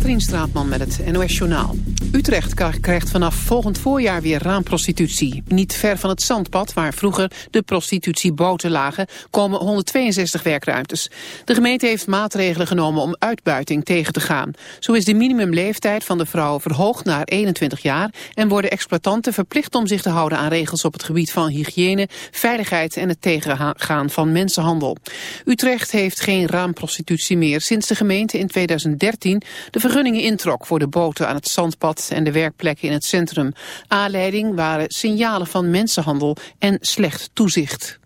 Katrien Straatman met het NOS Journaal. Utrecht krijgt vanaf volgend voorjaar weer raamprostitutie. Niet ver van het zandpad, waar vroeger de prostitutieboten lagen, komen 162 werkruimtes. De gemeente heeft maatregelen genomen om uitbuiting tegen te gaan. Zo is de minimumleeftijd van de vrouwen verhoogd naar 21 jaar... en worden exploitanten verplicht om zich te houden aan regels op het gebied van hygiëne, veiligheid en het tegengaan van mensenhandel. Utrecht heeft geen raamprostitutie meer sinds de gemeente in 2013 de vergunningen introk voor de boten aan het zandpad en de werkplekken in het centrum. Aanleiding waren signalen van mensenhandel en slecht toezicht.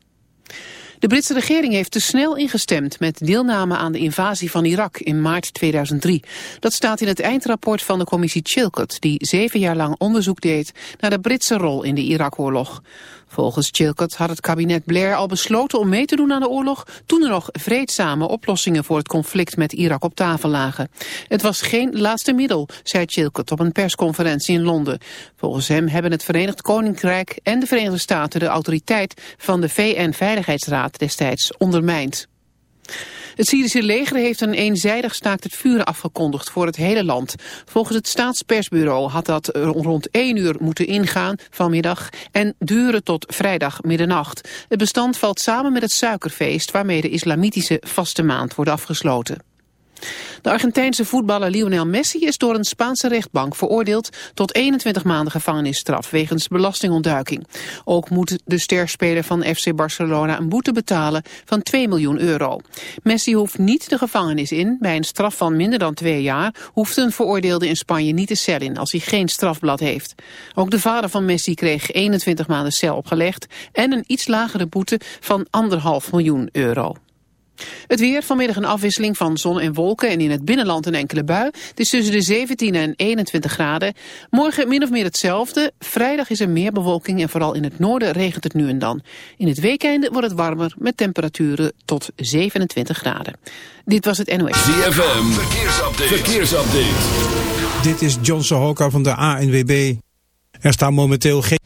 De Britse regering heeft te snel ingestemd met deelname aan de invasie van Irak in maart 2003. Dat staat in het eindrapport van de commissie Chilcot, die zeven jaar lang onderzoek deed naar de Britse rol in de Irak-oorlog. Volgens Chilcot had het kabinet Blair al besloten om mee te doen aan de oorlog toen er nog vreedzame oplossingen voor het conflict met Irak op tafel lagen. Het was geen laatste middel, zei Chilcot op een persconferentie in Londen. Volgens hem hebben het Verenigd Koninkrijk en de Verenigde Staten de autoriteit van de VN-veiligheidsraad destijds ondermijnd. Het Syrische leger heeft een eenzijdig staakt het vuren afgekondigd voor het hele land. Volgens het staatspersbureau had dat rond 1 uur moeten ingaan vanmiddag en duren tot vrijdag middernacht. Het bestand valt samen met het suikerfeest waarmee de islamitische vaste maand wordt afgesloten. De Argentijnse voetballer Lionel Messi is door een Spaanse rechtbank veroordeeld tot 21 maanden gevangenisstraf wegens belastingontduiking. Ook moet de sterspeler van FC Barcelona een boete betalen van 2 miljoen euro. Messi hoeft niet de gevangenis in. Bij een straf van minder dan twee jaar hoeft een veroordeelde in Spanje niet de cel in als hij geen strafblad heeft. Ook de vader van Messi kreeg 21 maanden cel opgelegd en een iets lagere boete van anderhalf miljoen euro. Het weer, vanmiddag een afwisseling van zon en wolken en in het binnenland een enkele bui. Het is tussen de 17 en 21 graden. Morgen min of meer hetzelfde. Vrijdag is er meer bewolking en vooral in het noorden regent het nu en dan. In het weekende wordt het warmer met temperaturen tot 27 graden. Dit was het NOS. ZFM, verkeersupdate. verkeersupdate. Dit is John Sohoka van de ANWB. Er staan momenteel geen...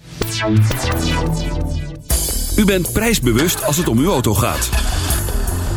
U bent prijsbewust als het om uw auto gaat.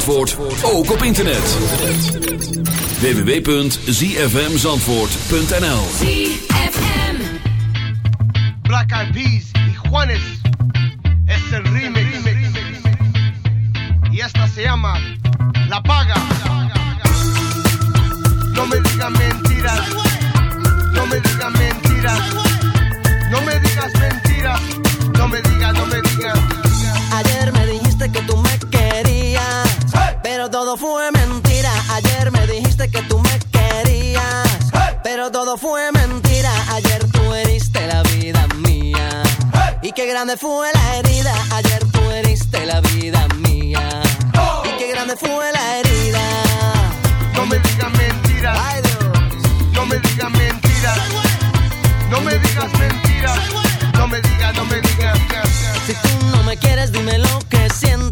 Zandvoort, ook op internet. www.zfmzandvoort.nl Black Eyed Peas y Juanes es el remix. Y esta se llama La Paga. No me digas mentiras. Fue mentira. Ayer me dijiste que tú me querías, pero todo fue mentira. Ayer tú heriste la vida mía. Y qué grande fue la herida. Ayer tú heriste la vida mía. Y qué grande fue la herida. No me digas mentiras. Ay Dios. No me digas mentiras. No me digas mentiras. No me digas, no me digas. Si tú no me quieres, dime lo que sientes.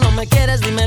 No me quieres, dime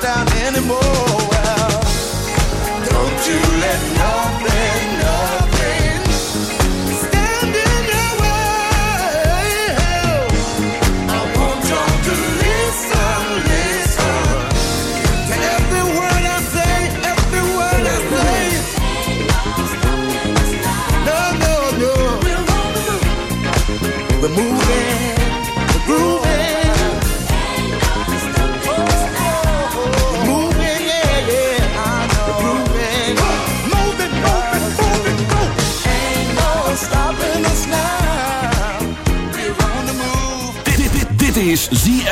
down anymore. Don't you let nothing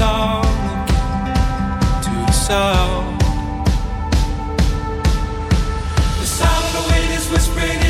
sound, to the sound. The sound of the wind is whispering.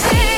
Hey.